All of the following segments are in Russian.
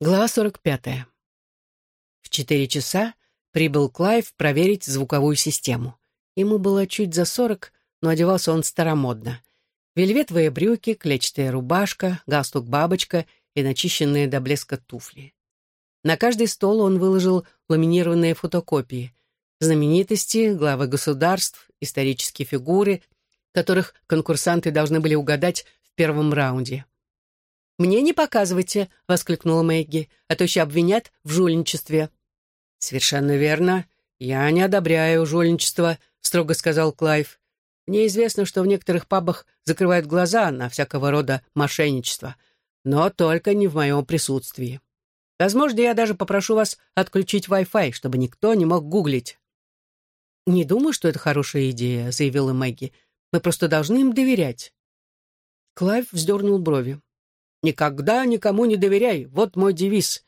Глава 45. В четыре часа прибыл Клайв проверить звуковую систему. Ему было чуть за сорок, но одевался он старомодно. Вельветовые брюки, клетчатая рубашка, галстук-бабочка и начищенные до блеска туфли. На каждый стол он выложил ламинированные фотокопии. Знаменитости, главы государств, исторические фигуры, которых конкурсанты должны были угадать в первом раунде. «Мне не показывайте», — воскликнула Мэгги, «а то еще обвинят в жульничестве». «Совершенно верно. Я не одобряю жульничество», — строго сказал Клайв. «Мне известно, что в некоторых пабах закрывают глаза на всякого рода мошенничество, но только не в моем присутствии. Возможно, я даже попрошу вас отключить Wi-Fi, чтобы никто не мог гуглить». «Не думаю, что это хорошая идея», — заявила Мэгги. «Мы просто должны им доверять». Клайв вздернул брови. «Никогда никому не доверяй, вот мой девиз.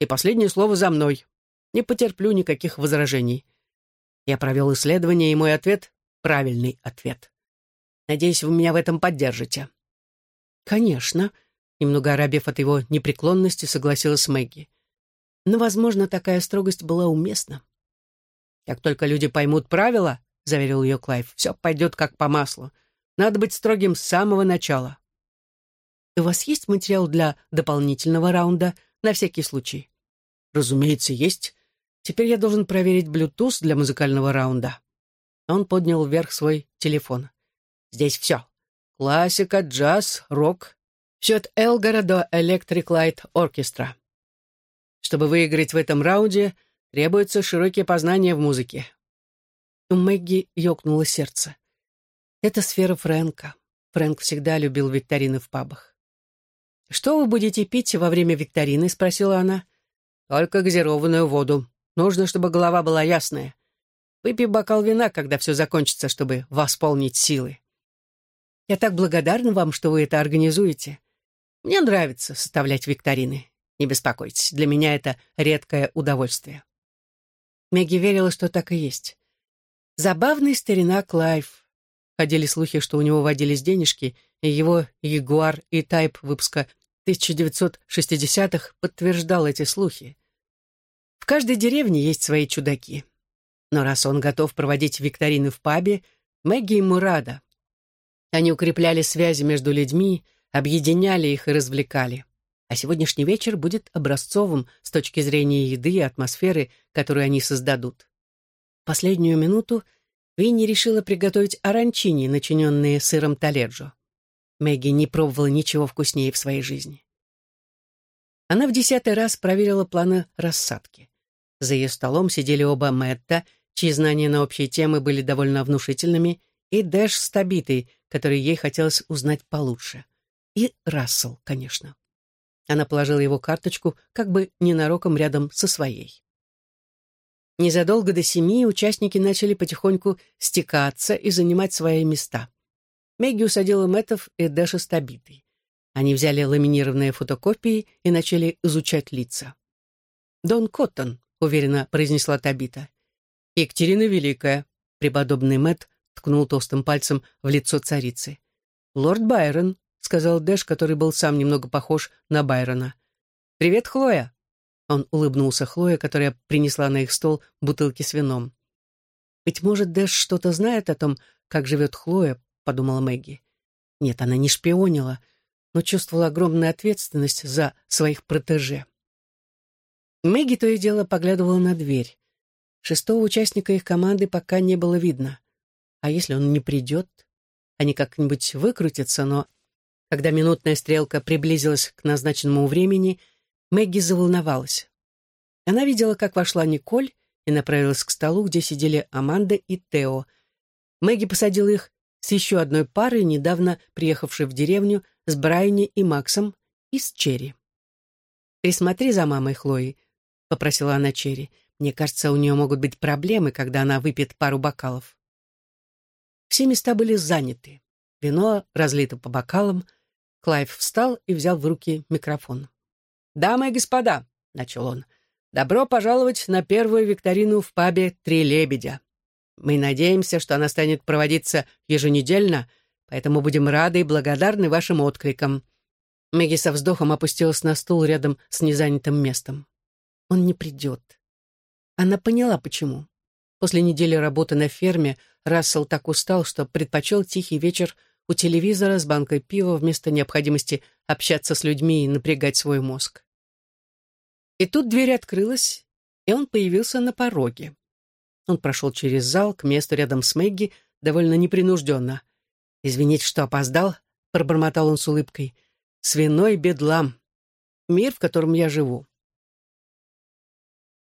И последнее слово за мной. Не потерплю никаких возражений». Я провел исследование, и мой ответ — правильный ответ. Надеюсь, вы меня в этом поддержите. «Конечно», — немного оробев от его непреклонности, согласилась Мэгги. Но, возможно, такая строгость была уместна. «Как только люди поймут правила», — заверил ее Клайв, — «все пойдет как по маслу. Надо быть строгим с самого начала». У вас есть материал для дополнительного раунда, на всякий случай? Разумеется, есть. Теперь я должен проверить Bluetooth для музыкального раунда. Он поднял вверх свой телефон. Здесь все. Классика, джаз, рок. Все от Элгара до Electric Light Orchestra. Чтобы выиграть в этом раунде, требуется широкие познания в музыке. У Мэгги ёкнуло сердце. Это сфера Фрэнка. Фрэнк всегда любил викторины в пабах. «Что вы будете пить во время викторины?» — спросила она. «Только газированную воду. Нужно, чтобы голова была ясная. Выпей бокал вина, когда все закончится, чтобы восполнить силы». «Я так благодарна вам, что вы это организуете. Мне нравится составлять викторины. Не беспокойтесь, для меня это редкое удовольствие». Мэгги верила, что так и есть. Забавный старина Клайв. Ходили слухи, что у него водились денежки, и его Jaguar E-Type выпуска 1960-х подтверждал эти слухи. В каждой деревне есть свои чудаки. Но раз он готов проводить викторины в пабе, Мэгги ему рада. Они укрепляли связи между людьми, объединяли их и развлекали. А сегодняшний вечер будет образцовым с точки зрения еды и атмосферы, которую они создадут. В последнюю минуту Винни решила приготовить оранчини, начиненные сыром таледжо. Мэгги не пробовала ничего вкуснее в своей жизни. Она в десятый раз проверила планы рассадки. За ее столом сидели оба Мэтта, чьи знания на общие темы были довольно внушительными, и Дэш с Табитой, которой ей хотелось узнать получше. И Рассел, конечно. Она положила его карточку как бы ненароком рядом со своей. Незадолго до семи участники начали потихоньку стекаться и занимать свои места. Мэгги усадила Мэттов и Дэша с Табитой. Они взяли ламинированные фотокопии и начали изучать лица. «Дон Коттон», — уверенно произнесла Табита. «Екатерина Великая», — преподобный Мэтт ткнул толстым пальцем в лицо царицы. «Лорд Байрон», — сказал Дэш, который был сам немного похож на Байрона. «Привет, Хлоя!» Он улыбнулся Хлое, которая принесла на их стол бутылки с вином. «Быть может, Дэш что-то знает о том, как живет Хлоя, — подумала Мэгги. Нет, она не шпионила, но чувствовала огромную ответственность за своих протеже. Мэгги то и дело поглядывала на дверь. Шестого участника их команды пока не было видно. А если он не придет? Они как-нибудь выкрутятся, но... Когда минутная стрелка приблизилась к назначенному времени, Мэгги заволновалась. Она видела, как вошла Николь и направилась к столу, где сидели Аманда и Тео. Мэгги посадила их с еще одной парой, недавно приехавшей в деревню, с Брайни и Максом, и с Черри. «Присмотри за мамой Хлои», — попросила она Черри. «Мне кажется, у нее могут быть проблемы, когда она выпьет пару бокалов». Все места были заняты. Вино разлито по бокалам. Клайв встал и взял в руки микрофон. «Дамы и господа», — начал он, — «добро пожаловать на первую викторину в пабе «Три лебедя». Мы надеемся, что она станет проводиться еженедельно, поэтому будем рады и благодарны вашим откликам. Мэгги со вздохом опустилась на стул рядом с незанятым местом. Он не придет. Она поняла, почему. После недели работы на ферме Рассел так устал, что предпочел тихий вечер у телевизора с банкой пива вместо необходимости общаться с людьми и напрягать свой мозг. И тут дверь открылась, и он появился на пороге. Он прошел через зал к месту рядом с Мэгги довольно непринужденно. «Извините, что опоздал», — пробормотал он с улыбкой. «Свиной бедлам. Мир, в котором я живу.